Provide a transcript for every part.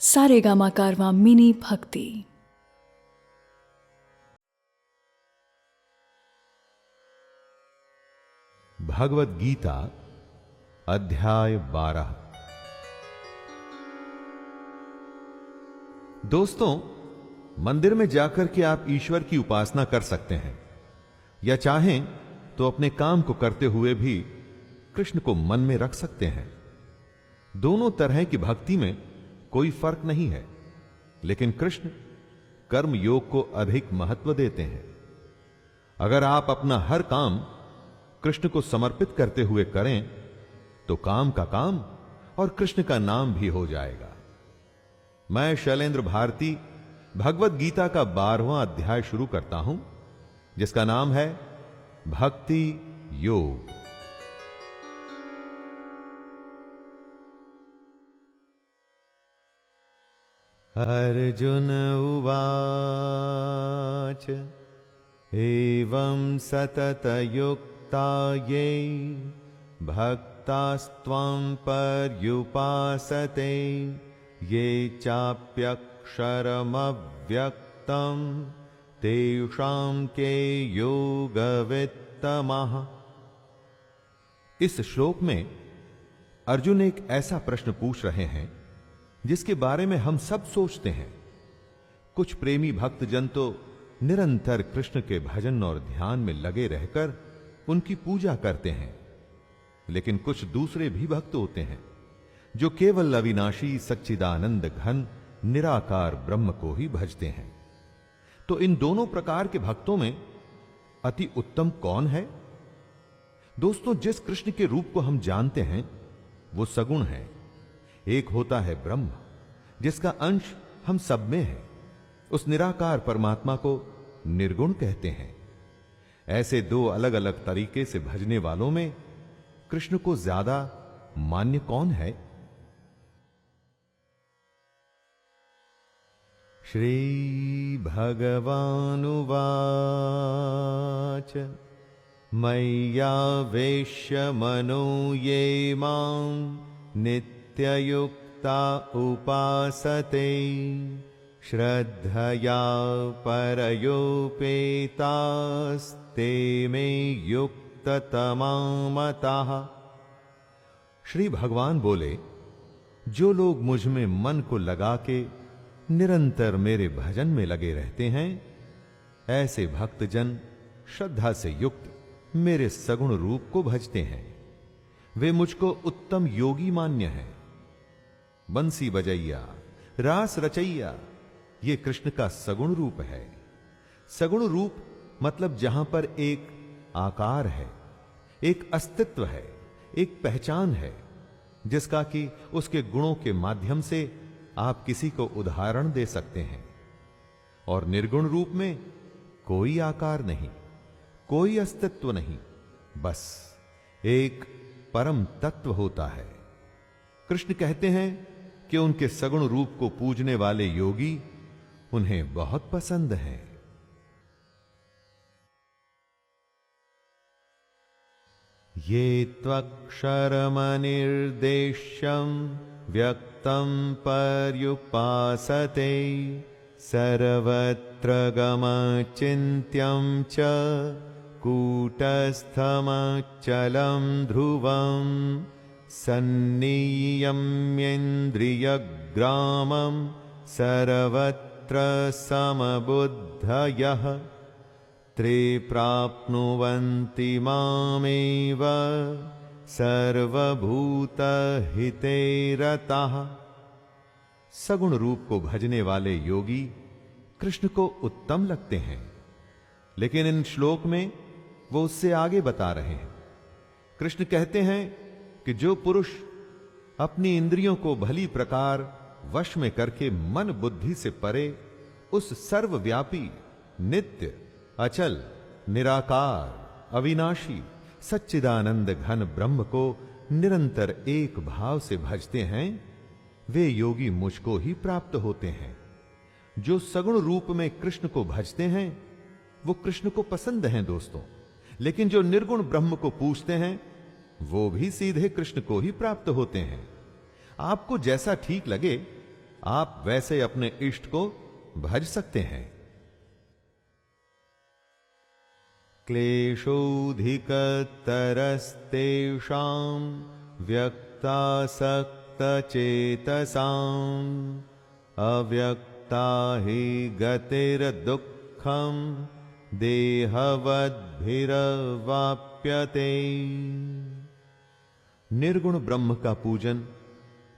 सारेगामा कारवा मिनी भक्ति। भगवत गीता, अध्याय बारह। दोस्तों, मंदिर में जाकर के आप ईश्वर की उपासना कर सकते हैं। या चाहें तो अपने काम को करते हुए भी कृष्ण को मन में रख सकते हैं। दोनों तरह की भक्ति में कोई फ़र्क नहीं है, लेकिन कृष्ण कर्म योग को अधिक महत्व देते हैं। अगर आप अपना हर काम कृष्ण को समर्पित करते हुए करें तो काम का काम और कृष्ण का नाम भी हो जाएगा। मैं शैलेंद्र भारती, भगवत गीता का बारहवां अध्याय शुरू करता हूँ, जिसका नाम है भक्ति योग। अर्जुन उवाच, एवं सततयुक्ता ये, भक्तास्त्वं पर्युपासते, ये चाप्यक्षरमव्यक्तं, तेषां के योगवित्तमः। इस श्लोक में अर्जुन एक ऐसा प्रश्न पूछ रहे हैं जिसके बारे में हम सब सोचते हैं। कुछ प्रेमी भक्तजन तो निरंतर कृष्ण के भजन और ध्यान में लगे रहकर उनकी पूजा करते हैं। लेकिन कुछ दूसरे भी भक्त होते हैं, जो केवल अविनाशी सच्चिदानंद घन निराकार ब्रह्म को ही भजते हैं। तो इन दोनों प्रकार के भक्तों में अति उत्तम कौन है? दोस्तों, जिस कृष्ण के रूप को हम जानते हैं, वो सगुण है। एक होता है ब्रह्म, जिसका अंश हम सब में है। उस निराकार परमात्मा को निर्गुण कहते हैं। ऐसे दो अलग अलग तरीके से भजने वालों में कृष्ण को ज़्यादा मान्य कौन है? श्री भगवानुवाच मैयावेश्य मनो ये माँ नित्ययुक्ता उपासते। श्रद्धया परयोपेतास्ते मे युक्ततमामताः। श्री भगवान बोले, जो लोग मुझमें मन को लगा के निरंतर मेरे भजन में लगे रहते हैं, ऐसे भक्तजन श्रद्धा से युक्त मेरे सगुण रूप को भजते हैं। वे मुझको उत्तम योगी मान्य है। बंसी बजैया, रास रचैया, ये कृष्ण का सगुण रूप है। सगुण रूप मतलब जहाँ पर एक आकार है, एक अस्तित्व है, एक पहचान है, जिसका कि उसके गुणों के माध्यम से आप किसी को उदाहरण दे सकते हैं। और निर्गुण रूप में कोई आकार नहीं, कोई अस्तित्व नहीं, बस एक परम तत्व होता है। कृष्ण कहते हैं कि उनके सगुण रूप को पूजने वाले योगी उन्हें बहुत पसंद हैं। ये त्वक्षरमनिर्देश्यं व्यक्तं पर्युपासते सर्वत्र गमचिन्त्यं च कूटस्थमचलं ध्रुवं सन्नियम्येन्द्रियग्रामं सर्वत्र समबुद्धयः। त्रे प्राप्नुवन्ति मामेव सर्वभूतहिते रताः सगुण रूप को भजने वाले योगी कृष्ण को उत्तम लगते हैं, लेकिन इन श्लोक में वो उससे आगे बता रहे हैं। कृष्ण कहते हैं कि जो पुरुष अपनी इंद्रियों को भली प्रकार वश में करके मन बुद्धि से परे, उस सर्वव्यापी, नित्य, अचल, निराकार, अविनाशी, सच्चिदानंद घन ब्रह्म को निरंतर एक भाव से भजते हैं, वे योगी मुझको ही प्राप्त होते हैं। जो सगुण रूप में कृष्ण को भजते हैं, वो कृष्ण को पसंद हैं दोस्तों। लेकिन जो निर्गुण ब्रह्म को पूछते हैं वो भी सीधे कृष्ण को ही प्राप्त होते हैं। आपको जैसा ठीक लगे, आप वैसे अपने इष्ट को भज सकते हैं। क्लेशोऽधिकतरस्तेषां व्यक्तासक्तचेतसाम् अव्यक्ता ही हि गतिर्दुःखम् देहवद्भिरवाप्यते। निर्गुण ब्रह्म का पूजन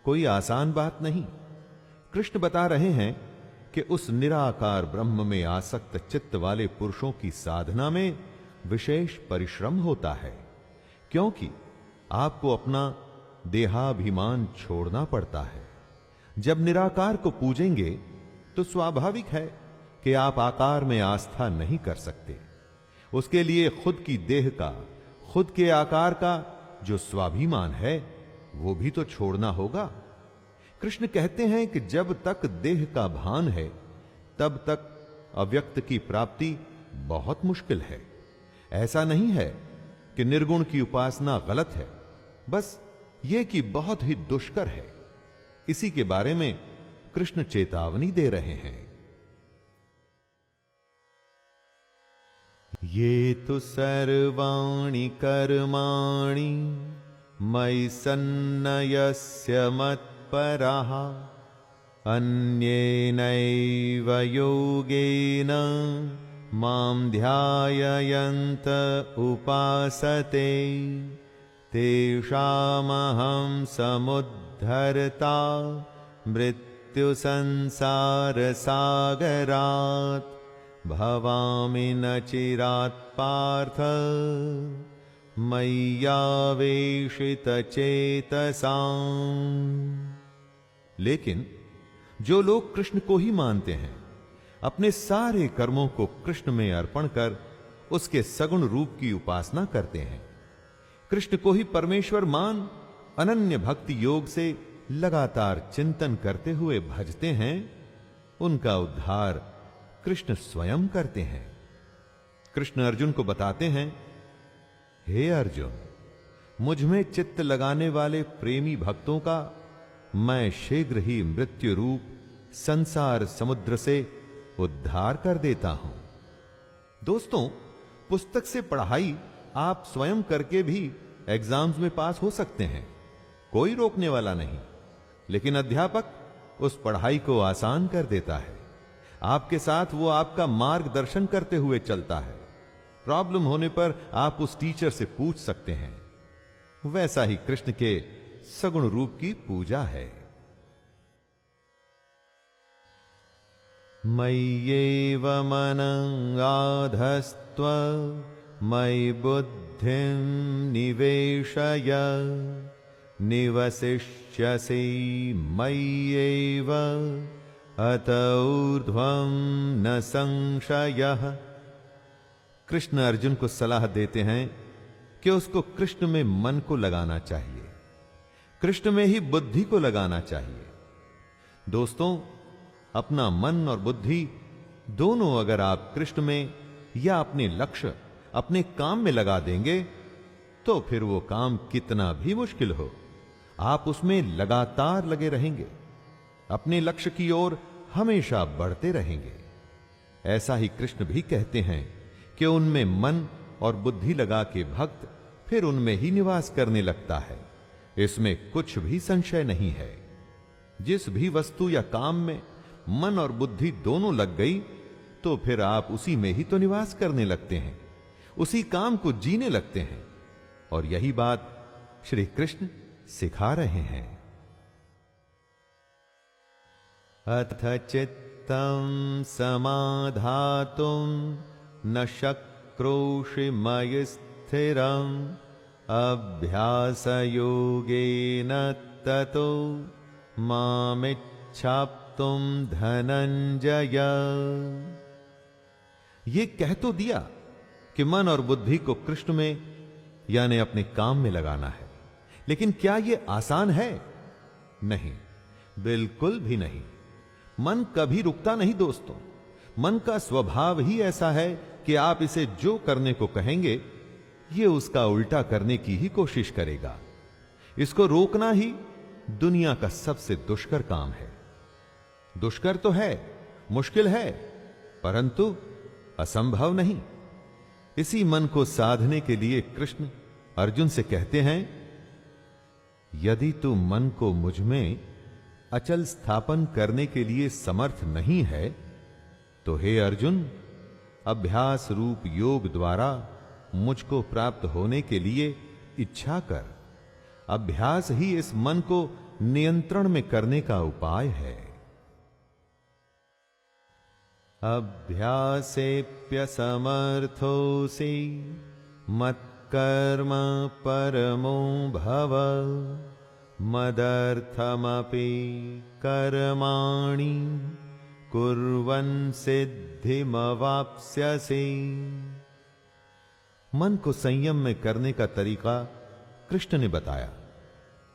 कोई आसान बात नहीं। कृष्ण बता रहे हैं कि उस निराकार ब्रह्म में आसक्त चित्त वाले पुरुषों की साधना में विशेष परिश्रम होता है, क्योंकि आपको अपना देहाभिमान छोड़ना पड़ता है। जब निराकार को पूजेंगे तो स्वाभाविक है कि आप आकार में आस्था नहीं कर सकते। उसके लिए खुद की देह का, खुद के आकार का जो स्वाभिमान है, वो भी तो छोड़ना होगा। कृष्ण कहते हैं कि जब तक देह का भान है, तब तक अव्यक्त की प्राप्ति बहुत मुश्किल है। ऐसा नहीं है कि निर्गुण की उपासना गलत है, बस ये कि बहुत ही दुष्कर है। इसी के बारे में कृष्ण चेतावनी दे रहे हैं। ये तो सर्वाणि कर्माणि मयि सन्नयस्य मत्परः। अन्येनैव योगेन मां ध्याययन्त उपासते। तेषामहं समुद्धरता मृत्युसंसारसागरात् भवामि न चिरात् पार्थ। मय्यावेशितचेतसाम् लेकिन जो लोग कृष्ण को ही मानते हैं, अपने सारे कर्मों को कृष्ण में अर्पण कर उसके सगुण रूप की उपासना करते हैं। कृष्ण को ही परमेश्वर मान अनन्य भक्ति योग से लगातार चिंतन करते हुए भजते हैं, उनका उद्धार कृष्ण स्वयं करते हैं। कृष्ण अर्जुन को बताते हैं, हे अर्जुन, मुझमें चित्त लगाने वाले प्रेमी भक्तों का मैं शीघ्र ही मृत्यु रूप संसार समुद्र से उद्धार कर देता हूँ। दोस्तों, पुस्तक से पढ़ाई आप स्वयं करके भी एग्ज़ाम्स में पास हो सकते हैं, कोई रोकने वाला नहीं, लेकिन अध्यापक उस पढ़ाई को आसान कर देता है। आपके साथ वो आपका मार्गदर्शन करते हुए चलता है। प्रॉब्लम होने पर आप उस टीचर से पूछ सकते हैं। वैसा ही कृष्ण के सगुण रूप की पूजा है। मय्येव मनङ्गाधस्त्व मयि बुद्धिं निवेशय, निवसिष्यसि मय्येव। अत न संशयः। कृष्ण अर्जुन को सलाह देते हैं कि उसको कृष्ण में मन को लगाना चाहिए, कृष्ण में ही बुद्धि को लगाना चाहिए। दोस्तों, अपना मन और बुद्धि दोनों अगर आप कृष्ण में या अपने लक्ष्य, अपने काम में लगा देंगे तो फिर वो काम कितना भी मुश्किल हो, आप उसमें लगातार लगे रहेंगे। अपने लक्ष्य की ओर हमेशा बढ़ते रहेंगे। ऐसा ही कृष्ण भी कहते हैं कि उनमें मन और बुद्धि लगा के भक्त फिर उनमें ही निवास करने लगता है। इसमें कुछ भी संशय नहीं है। जिस भी वस्तु या काम में मन और बुद्धि दोनों लग गई तो फिर आप उसी में ही तो निवास करने लगते हैं। उसी काम को जीने लगते हैं। और यही बात श्री कृष्ण सिखा रहे हैं। अथ चित्तम समाधातुम न शक्रोषि मय स्थिरम अभ्यास योगेन ततो मामिच्छाप तुम धनंजय ये कह तो दिया कि मन और बुद्धि को कृष्ण में, यानी अपने काम में लगाना है, लेकिन क्या यह आसान है? नहीं, बिल्कुल भी नहीं। मन कभी रुकता नहीं दोस्तों। मन का स्वभाव ही ऐसा है कि आप इसे जो करने को कहेंगे, ये उसका उल्टा करने की ही कोशिश करेगा। इसको रोकना ही दुनिया का सबसे दुष्कर काम है। दुष्कर तो है, मुश्किल है, परंतु असंभव नहीं। इसी मन को साधने के लिए कृष्ण अर्जुन से कहते हैं, यदि तू मन को मुझमें अचल स्थापन करने के लिए समर्थ नहीं है तो हे अर्जुन, अभ्यास रूप योग द्वारा मुझको प्राप्त होने के लिए इच्छा कर। अभ्यास ही इस मन को नियंत्रण में करने का उपाय है। अभ्यासेप्यसमर्थोऽसि मत्कर्म परमो भव। मदर्थमपि कर्माणि कुर्वन् सिद्धिमवाप्स्यसि। मन को संयम में करने का तरीका कृष्ण ने बताया,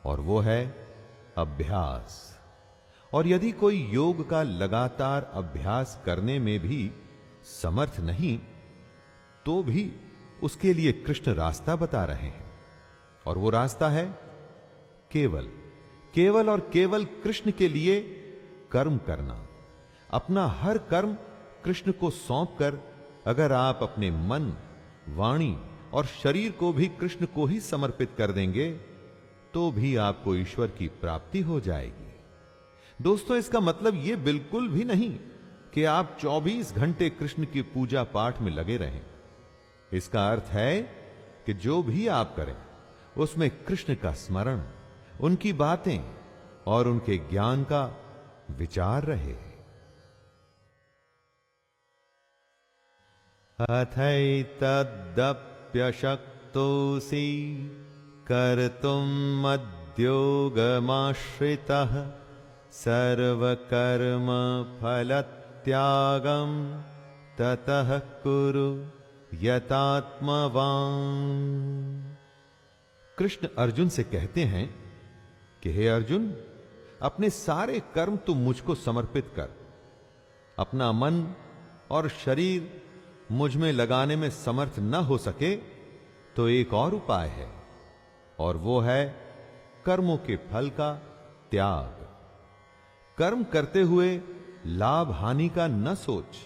और वो है अभ्यास। और यदि कोई योग का लगातार अभ्यास करने में भी समर्थ नहीं तो भी उसके लिए कृष्ण रास्ता बता रहे हैं। और वो रास्ता है केवल केवल और केवल कृष्ण के लिए कर्म करना। अपना हर कर्म कृष्ण को सौंप कर, अगर आप अपने मन, वाणी और शरीर को भी कृष्ण को ही समर्पित कर देंगे तो भी आपको ईश्वर की प्राप्ति हो जाएगी। दोस्तों, इसका मतलब यह बिल्कुल भी नहीं कि आप 24 घंटे कृष्ण की पूजा पाठ में लगे रहें। इसका अर्थ है कि जो भी आप करें, उसमें कृष्ण का स्मरण उनकी बातें और उनके ज्ञान का विचार रहे। अथैतदप्यशक्तोऽसि सर्वकर्म फलत्यागम ततः कुरु यतात्मवान। कृष्ण अर्जुन से कहते हैं कि, हे अर्जुन, अपने सारे कर्म तुम मुझको समर्पित कर। अपना मन और शरीर मुझमें लगाने में समर्थ न हो सके तो एक और उपाय है, और वो है कर्मों के फल का त्याग। कर्म करते हुए लाभ हानि का न सोच।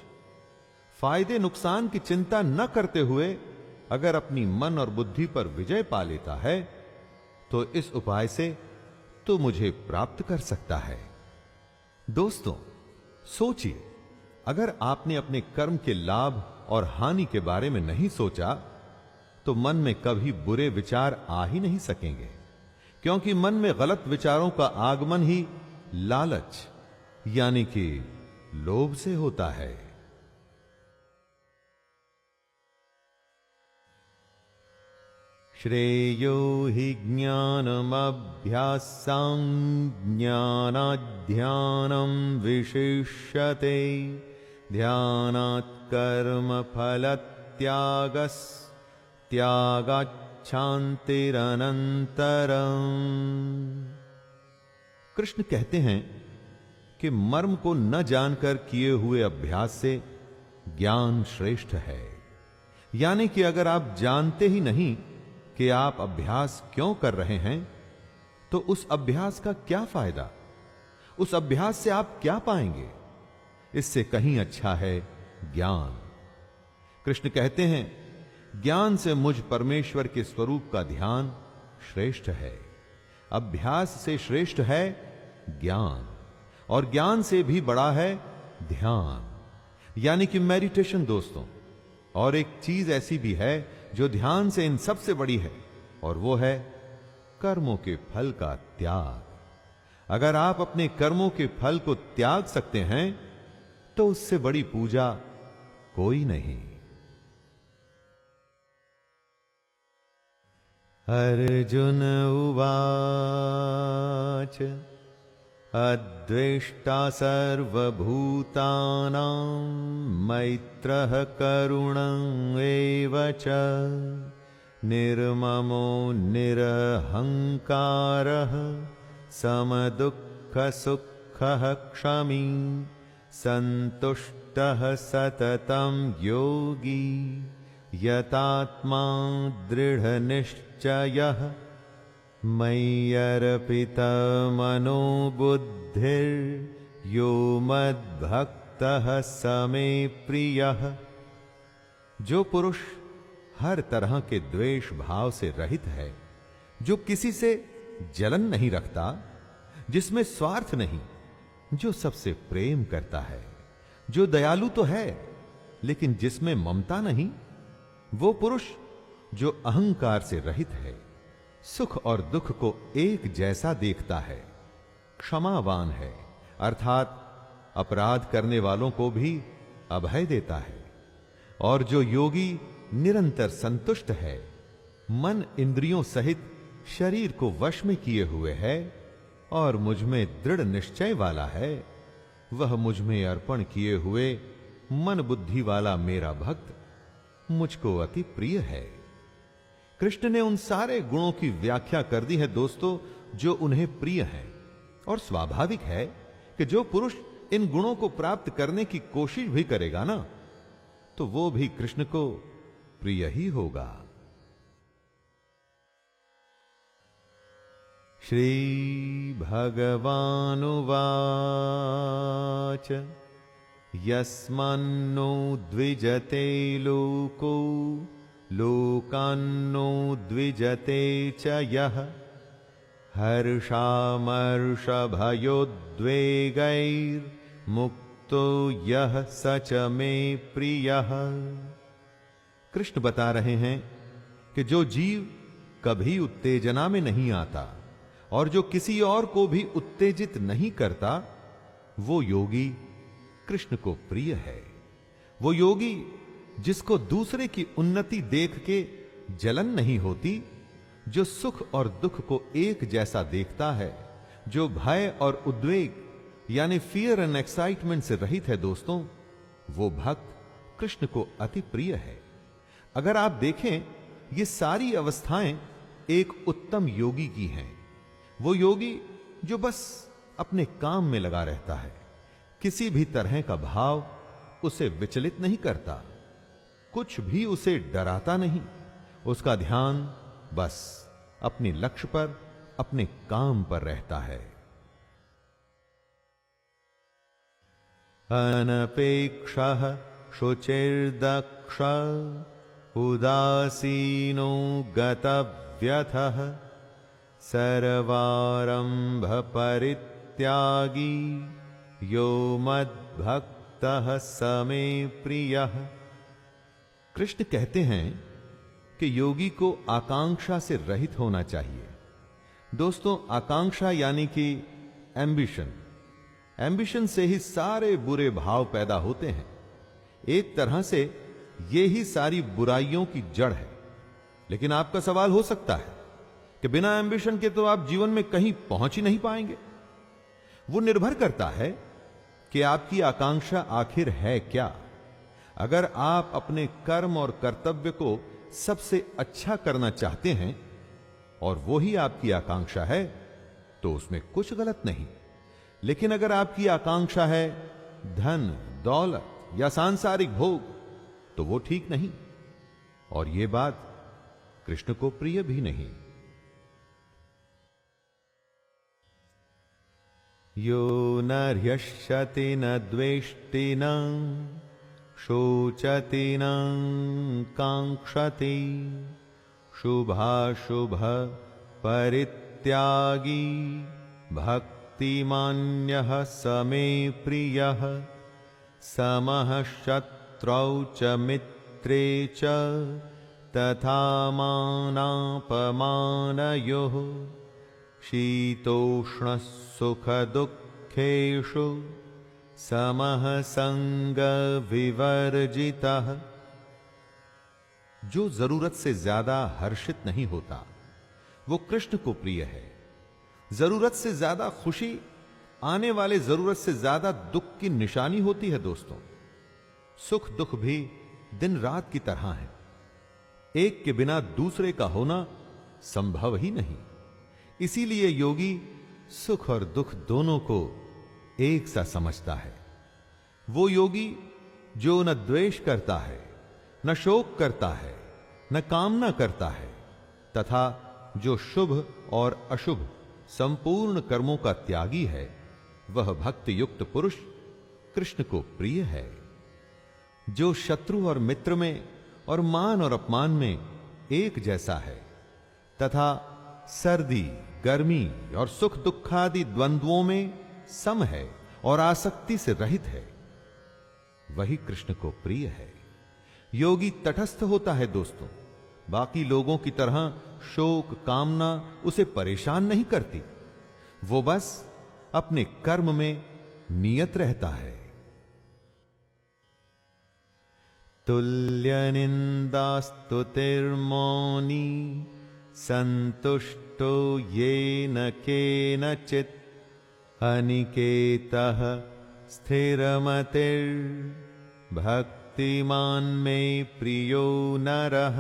फ़ायदे नुकसान की चिंता न करते हुए अगर अपनी मन और बुद्धि पर विजय पा लेता है तो इस उपाय से तो मुझे प्राप्त कर सकता है। दोस्तों, सोचिए, अगर आपने अपने कर्म के लाभ और हानि के बारे में नहीं सोचा तो मन में कभी बुरे विचार आ ही नहीं सकेंगे, क्योंकि मन में गलत विचारों का आगमन ही लालच, यानी कि लोभ से होता है। श्रेयो हि ज्ञानमभ्यासां ज्ञानाध्यानं विशिष्यते। ध्यानात् कर्मफलत्यागस्त्यागाच्छान्तिरनन्तरम् कृष्ण कहते हैं कि मर्म को न जानकर किए हुए अभ्यास से ज्ञान श्रेष्ठ है। यानी कि अगर आप जानते ही नहीं कि आप अभ्यास क्यों कर रहे हैं तो उस अभ्यास का क्या फ़ायदा? उस अभ्यास से आप क्या पाएँगे? इससे कहीं अच्छा है ज्ञान। कृष्ण कहते हैं, ज्ञान से मुझ परमेश्वर के स्वरूप का ध्यान श्रेष्ठ है। अभ्यास से श्रेष्ठ है ज्ञान, और ज्ञान से भी बड़ा है ध्यान। यानी कि मेडिटेशन, दोस्तों, और एक चीज़ ऐसी भी है जो ध्यान से इन सबसे बड़ी है, और वो है कर्मों के फल का त्याग। अगर आप अपने कर्मों के फल को त्याग सकते हैं तो उससे बड़ी पूजा कोई नहीं। अर्जुन उवाच। अद्वेष्टा सर्वभूतानां मैत्रः करुणम् एव च निर्ममो निरहङ्कारः समदुःखसुखः क्षमी सन्तुष्टः सततं योगी यतात्मा दृढनिश्चयः मय्यर्पितमनो यो मद्भक्तः समे प्रियः। जो पुरुष हर तरह के द्वेष भाव से रहित है, जो किसी से जलन नहीं रखता, जिसमें स्वार्थ नहीं, जो सबसे प्रेम करता है, जो दयालु तो है, लेकिन जिसमें ममता नहीं, वो पुरुष जो अहंकार से रहित है। सुख और दुख को एक जैसा देखता है। क्षमावान है, अर्थात अपराध करने वालों को भी अभय देता है। और जो योगी निरंतर संतुष्ट है, मन इंद्रियों सहित शरीर को वश में किए हुए है और मुझमें दृढ़ निश्चय वाला है, वह मुझमें अर्पण किए हुए मन बुद्धि वाला मेरा भक्त मुझको अति प्रिय है। कृष्ण ने उन सारे गुणों की व्याख्या कर दी है दोस्तों, जो उन्हें प्रिय हैं। और स्वाभाविक है कि जो पुरुष इन गुणों को प्राप्त करने की कोशिश भी करेगा ना तो वो भी कृष्ण को प्रिय ही होगा। श्रीभगवानुवाच यस्मान्नो द्विजते लोको। लोकान्नो द्विजते च यः। हर्षामर्षभयोद्वेगैर्मुक्तो यः स च मे प्रियः। कृष्ण बता रहे हैं कि जो जीव कभी उत्तेजना में नहीं आता और जो किसी और को भी उत्तेजित नहीं करता, वो योगी कृष्ण को प्रिय है। वो योगी जिसको दूसरे की उन्नति देख के जलन नहीं होती, जो सुख और दुख को एक जैसा देखता है, जो भय और उद्वेग, यानी फियर एंड एक्साइटमेंट से रहित है दोस्तों, वो भक्त कृष्ण को अति प्रिय है। अगर आप देखें, ये सारी अवस्थाएँ एक उत्तम योगी की हैं। वो योगी जो बस अपने काम में लगा रहता है, किसी भी तरह का भाव उसे विचलित नहीं करता। कुछ भी उसे डराता नहीं। उसका ध्यान बस अपने लक्ष्य पर, अपने काम पर रहता है। अनपेक्ष शुचिर्दक्ष, उदासीनो गतव्यथ सर्वारंभ परित्यागी यो मद्भक्तः समे प्रियः। कृष्ण कहते हैं कि योगी को आकांक्षा से रहित होना चाहिए। दोस्तों, आकांक्षा यानी कि एम्बिशन एम्बिशन से ही सारे बुरे भाव पैदा होते हैं। एक तरह से ये ही सारी बुराइयों की जड़ है। लेकिन आपका सवाल हो सकता है कि बिना एम्बिशन के तो आप जीवन में कहीं पहुँच ही नहीं पाएँगे। वो निर्भर करता है कि आपकी आकांक्षा आखिर है क्या। अगर आप अपने कर्म और कर्तव्य को सबसे अच्छा करना चाहते हैं, और वो ही आपकी आकांक्षा है तो उसमें कुछ गलत नहीं। लेकिन अगर आपकी आकांक्षा है धन, दौलत या सांसारिक भोग तो वो ठीक नहीं। और ये बात कृष्ण को प्रिय भी नहीं। यो न न द्वेष्टि न शोचति न काङ्क्षति शुभाशुभ परित्यागी भक्तिमान्यः समे प्रियः समः शत्रौ च मित्रे च तथा मानापमानयोः शीतोष्णसुखदुःखेषु समः संगविवर्जितः जो ज़रूरत से ज़्यादा हर्षित नहीं होता, वो कृष्ण को प्रिय है। ज़रूरत से ज़्यादा खुशी, आने वाले ज़रूरत से ज़्यादा दुख की निशानी होती है दोस्तों। सुख दुख भी दिन रात की तरह है। एक के बिना दूसरे का होना संभव ही नहीं। इसीलिए योगी सुख और दुख दोनों को एक सा समझता है। वो योगी जो न द्वेष करता है, न शोक करता है, न कामना करता है, तथा जो शुभ और अशुभ संपूर्ण कर्मों का त्यागी है, वह भक्ति युक्त पुरुष कृष्ण को प्रिय है। जो शत्रु और मित्र में और मान और अपमान में एक जैसा है, तथा सर्दी, गर्मी और सुख दुखादि द्वंद्वों में सम है और आसक्ति से रहित है। वही कृष्ण को प्रिय है। योगी तटस्थ होता है दोस्तों। बाकी लोगों की तरह शोक, कामना उसे परेशान नहीं करती। वो बस अपने कर्म में नियत रहता है। तुल्य निंदास्तुतिर्मौनी संतुष्टो ये न के न चित अनिकेत स्थिरमतिर भक्तिमान में प्रियो नरः।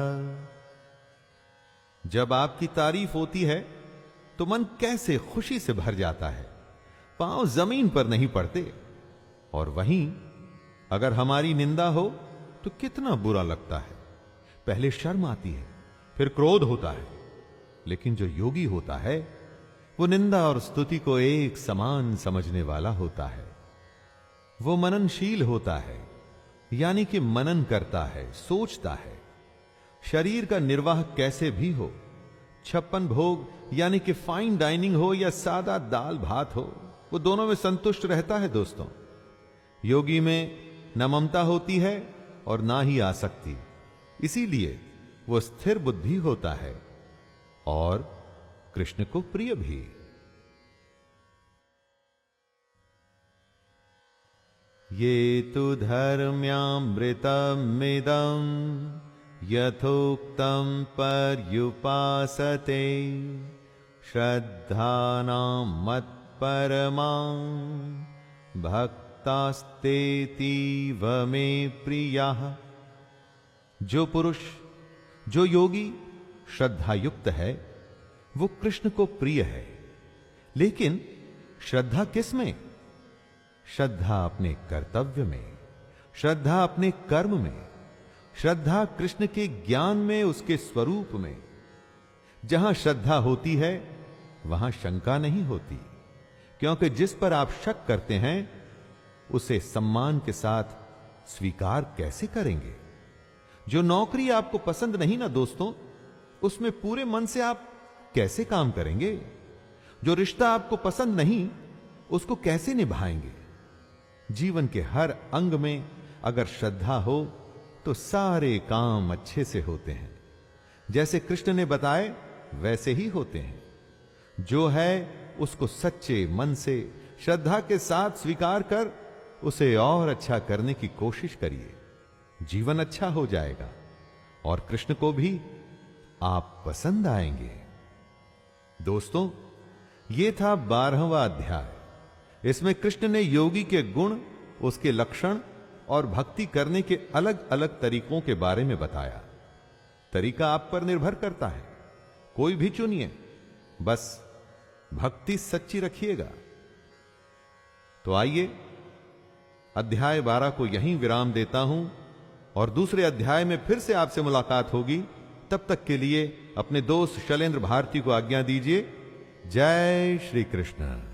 जब आपकी तारीफ़ होती है तो मन कैसे खुशी से भर जाता है? पाँव ज़मीन पर नहीं पड़ते। और वहीं, अगर हमारी निंदा हो तो कितना बुरा लगता है। पहले शर्म आती है, फिर क्रोध होता है। लेकिन जो योगी होता है वो निंदा और स्तुति को एक समान समझने वाला होता है। वो मननशील होता है, यानी कि मनन करता है, सोचता है। शरीर का निर्वाह कैसे भी हो, छप्पन भोग, यानी कि फाइन डाइनिंग हो या सादा दाल भात हो, वो दोनों में संतुष्ट रहता है दोस्तों। योगी में न ममता होती है और ना ही आसक्ति। इसीलिए वो स्थिर बुद्धि होता है और कृष्ण को प्रिय भी। ये तो धर्म्यामृतमिदम यथोक्तं पर्युपासते श्रद्धानां मत्परमां भक्तास्तेतीव मे प्रियाः। जो पुरुष, जो योगी श्रद्धा युक्त है वो कृष्ण को प्रिय है। लेकिन श्रद्धा किसमें? श्रद्धा अपने कर्तव्य में, श्रद्धा अपने कर्म में, श्रद्धा कृष्ण के ज्ञान में, उसके स्वरूप में। जहाँ श्रद्धा होती है, वहाँ शंका नहीं होती, क्योंकि जिस पर आप शक करते हैं, उसे सम्मान के साथ स्वीकार कैसे करेंगे? जो नौकरी आपको पसंद नहीं ना दोस्तों, उसमें पूरे मन से आप कैसे काम करेंगे? जो रिश्ता आपको पसंद नहीं, उसको कैसे निभाएँगे? जीवन के हर अंग में अगर श्रद्धा हो तो सारे काम अच्छे से होते हैं। जैसे कृष्ण ने बताए, वैसे ही होते हैं। जो है, उसको सच्चे मन से, श्रद्धा के साथ स्वीकार कर, उसे और अच्छा करने की कोशिश करिए। जीवन अच्छा हो जाएगा, और कृष्ण को भी आप पसंद आएँगे। दोस्तों, ये था बारहवा अध्याय। इसमें कृष्ण ने योगी के गुण, उसके लक्षण और भक्ति करने के अलग अलग तरीकों के बारे में बताया। तरीका आप पर निर्भर करता है। कोई भी चुनिए। बस, भक्ति सच्ची रखिएगा। तो आइए, अध्याय बारह को यहीं विराम देता हूँ और दूसरे अध्याय में फिर से आपसे मुलाकात होगी। तब तक के लिए अपने दोस्त शैलेंद्र भारती को आज्ञा दीजिए। जय श्री कृष्ण।